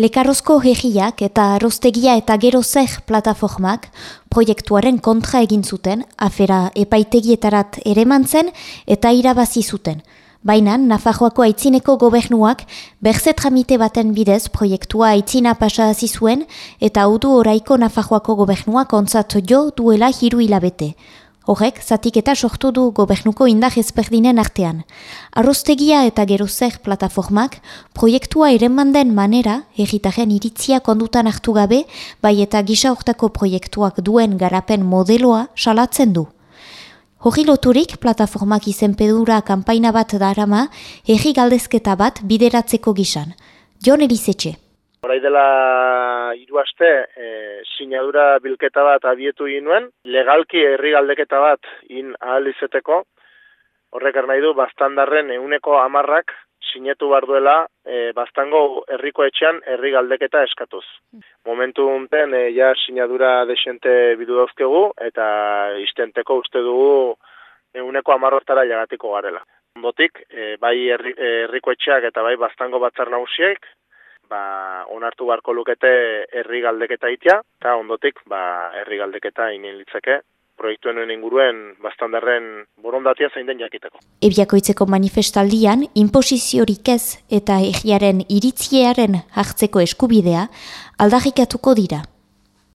Lekarozko herriak eta Rostegia eta Gero Zer plataformak proiektuaren kontra egin zuten, afera epaitegietarat ere mantzen eta irabazi zuten. Baina, Nafarroako aitzineko gobernuak berze tramite baten bidez proiektua aitzina pasa zuen eta udu oraiko Nafarroako gobernuak ontzat jo duela hiru hilabete. Horrek, zatik eta sortu du gobernuko indar ezberdinen artean. Arrostegia eta gerozer plataformak proiektua eren manden manera, erritaren iritzia kondutan hartu gabe, bai eta gisa hortako proiektuak duen garapen modeloa salatzen du. Horri loturik, plataformak izenpedura kanpaina bat darama, erri galdezketa bat bideratzeko gisan. Jon Elizetxe. Horai dela hiru aste, e, sinadura bilketa bat abietu ginuen, legalki herri galdeketa bat in ahal izeteko, horrek nahi du, bastandarren euneko amarrak sinetu bar duela e, bastango herriko etxean herri galdeketa eskatuz. Momentu unten, e, ja sinadura desente bidu dauzkegu, eta istenteko uste dugu euneko amarrotara jagatiko garela. Ondotik, e, bai herriko etxeak eta bai bastango batzar nausiek, ba, onartu barko lukete herri galdeketa itea, eta ondotik ba, herri galdeketa inen litzeke, proiektuen inguruen bastandarren borondatia zein den jakiteko. Ebiakoitzeko manifestaldian, imposiziorik ez eta egiaren iritziearen hartzeko eskubidea aldarrikatuko dira.